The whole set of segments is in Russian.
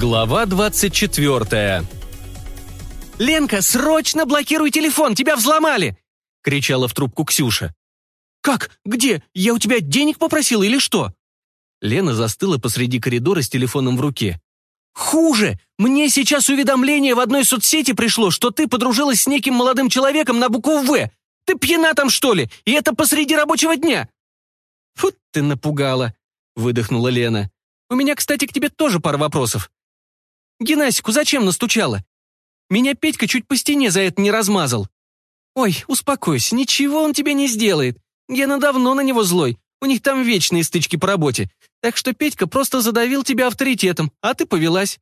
Глава 24 «Ленка, срочно блокируй телефон, тебя взломали!» — кричала в трубку Ксюша. «Как? Где? Я у тебя денег попросила или что?» Лена застыла посреди коридора с телефоном в руке. «Хуже! Мне сейчас уведомление в одной соцсети пришло, что ты подружилась с неким молодым человеком на букву «В». Ты пьяна там, что ли? И это посреди рабочего дня!» «Фу, ты напугала!» — выдохнула Лена. «У меня, кстати, к тебе тоже пара вопросов. Генасику зачем настучала? Меня Петька чуть по стене за это не размазал. Ой, успокойся, ничего он тебе не сделает. Гена давно на него злой, у них там вечные стычки по работе. Так что Петька просто задавил тебя авторитетом, а ты повелась.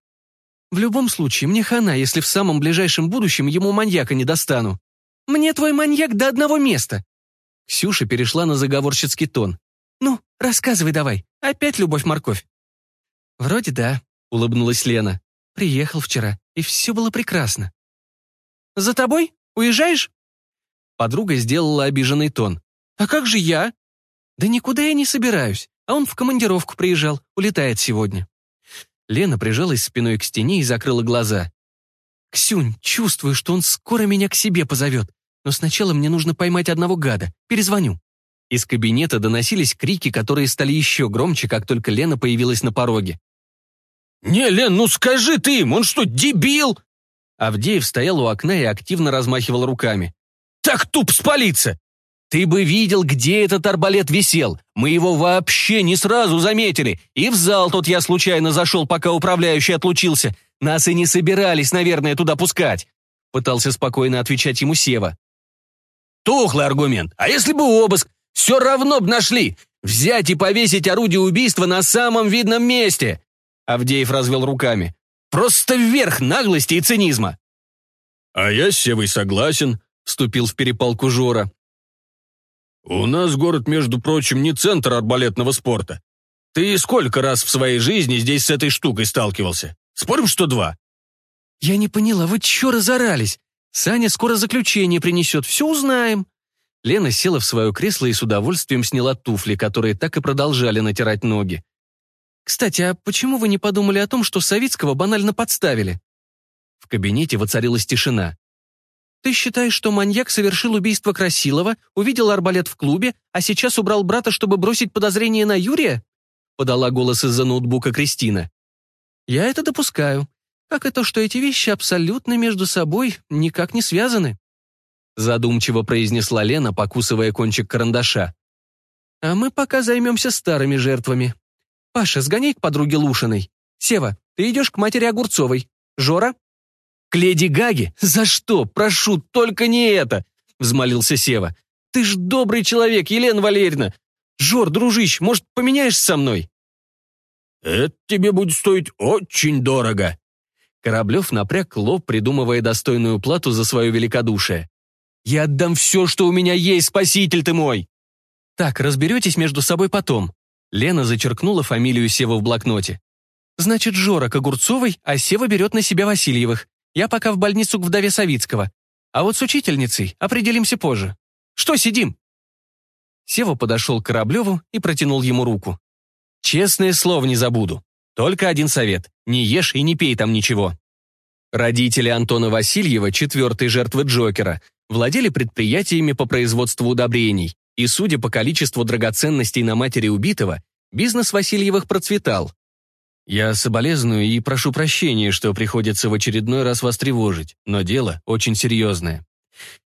В любом случае, мне хана, если в самом ближайшем будущем ему маньяка не достану. Мне твой маньяк до одного места. Ксюша перешла на заговорщицкий тон. «Ну, рассказывай давай. Опять любовь-морковь?» «Вроде да», — улыбнулась Лена. «Приехал вчера, и все было прекрасно». «За тобой? Уезжаешь?» Подруга сделала обиженный тон. «А как же я?» «Да никуда я не собираюсь, а он в командировку приезжал, улетает сегодня». Лена прижалась спиной к стене и закрыла глаза. «Ксюнь, чувствую, что он скоро меня к себе позовет, но сначала мне нужно поймать одного гада, перезвоню». Из кабинета доносились крики, которые стали еще громче, как только Лена появилась на пороге. «Не, Лен, ну скажи ты им, он что, дебил?» Авдеев стоял у окна и активно размахивал руками. «Так туп спалиться! Ты бы видел, где этот арбалет висел. Мы его вообще не сразу заметили. И в зал тот я случайно зашел, пока управляющий отлучился. Нас и не собирались, наверное, туда пускать. Пытался спокойно отвечать ему Сева. Тухлый аргумент. А если бы обыск? Все равно б нашли. Взять и повесить орудие убийства на самом видном месте. Авдеев развел руками. Просто вверх наглости и цинизма. А я с Севой согласен, вступил в перепалку Жора. «У нас город, между прочим, не центр арбалетного спорта. Ты сколько раз в своей жизни здесь с этой штукой сталкивался? Спорим, что два?» «Я не поняла, вы чё разорались? Саня скоро заключение принесет, все узнаем». Лена села в свое кресло и с удовольствием сняла туфли, которые так и продолжали натирать ноги. «Кстати, а почему вы не подумали о том, что Савицкого банально подставили?» В кабинете воцарилась тишина. Ты считаешь, что маньяк совершил убийство Красилова, увидел арбалет в клубе, а сейчас убрал брата, чтобы бросить подозрение на Юрия?» Подала голос из-за ноутбука Кристина. «Я это допускаю. Как и то, что эти вещи абсолютно между собой никак не связаны». Задумчиво произнесла Лена, покусывая кончик карандаша. «А мы пока займемся старыми жертвами. Паша, сгоняй к подруге Лушиной. Сева, ты идешь к матери Огурцовой. Жора, «К леди Гаге? За что? Прошу, только не это!» — взмолился Сева. «Ты ж добрый человек, Елена Валерьевна! Жор, дружище, может, поменяешься со мной?» «Это тебе будет стоить очень дорого!» Кораблев напряг лоб, придумывая достойную плату за свое великодушие. «Я отдам все, что у меня есть, спаситель ты мой!» «Так, разберетесь между собой потом». Лена зачеркнула фамилию Сева в блокноте. «Значит, Жора к Огурцовой, а Сева берет на себя Васильевых. Я пока в больницу к вдове Савицкого. А вот с учительницей определимся позже. Что сидим?» Сева подошел к Кораблеву и протянул ему руку. «Честное слово не забуду. Только один совет. Не ешь и не пей там ничего». Родители Антона Васильева, четвертой жертвы Джокера, владели предприятиями по производству удобрений, и, судя по количеству драгоценностей на матери убитого, бизнес Васильевых процветал. Я соболезную и прошу прощения, что приходится в очередной раз вас тревожить, но дело очень серьезное.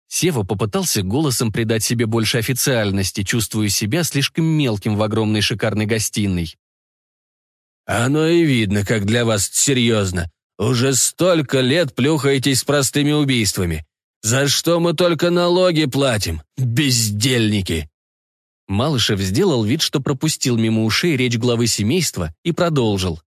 Сева попытался голосом придать себе больше официальности, чувствуя себя слишком мелким в огромной шикарной гостиной. «Оно и видно, как для вас серьезно. Уже столько лет плюхаетесь с простыми убийствами. За что мы только налоги платим, бездельники?» Малышев сделал вид, что пропустил мимо ушей речь главы семейства и продолжил.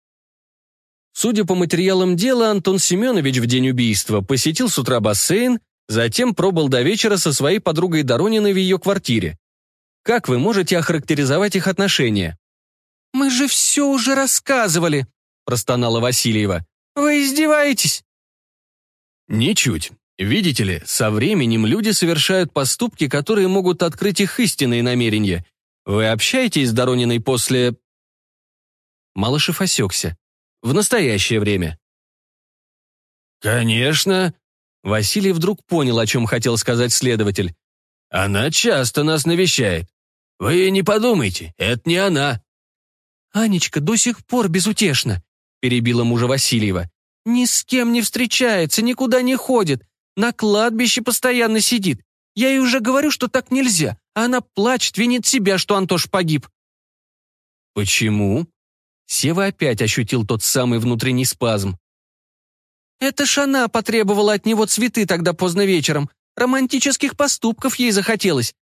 Судя по материалам дела, Антон Семенович в день убийства посетил с утра бассейн, затем пробыл до вечера со своей подругой Дорониной в ее квартире. Как вы можете охарактеризовать их отношения? «Мы же все уже рассказывали», – простонала Васильева. «Вы издеваетесь?» «Ничуть. Видите ли, со временем люди совершают поступки, которые могут открыть их истинные намерения. Вы общаетесь с Дорониной после...» Малышев осекся. в настоящее время. «Конечно», — Василий вдруг понял, о чем хотел сказать следователь. «Она часто нас навещает. Вы не подумайте, это не она». «Анечка до сих пор безутешна», — перебила мужа Васильева. «Ни с кем не встречается, никуда не ходит, на кладбище постоянно сидит. Я ей уже говорю, что так нельзя, а она плачет, винит себя, что Антош погиб». «Почему?» Сева опять ощутил тот самый внутренний спазм. «Это ж она потребовала от него цветы тогда поздно вечером. Романтических поступков ей захотелось.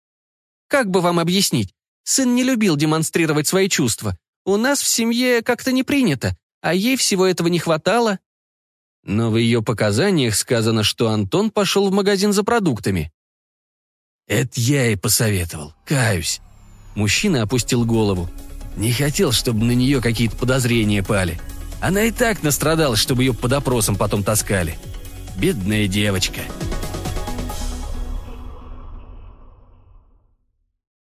Как бы вам объяснить? Сын не любил демонстрировать свои чувства. У нас в семье как-то не принято, а ей всего этого не хватало». Но в ее показаниях сказано, что Антон пошел в магазин за продуктами. «Это я ей посоветовал, каюсь». Мужчина опустил голову. Не хотел, чтобы на нее какие-то подозрения пали. Она и так настрадалась, чтобы ее под опросом потом таскали. Бедная девочка.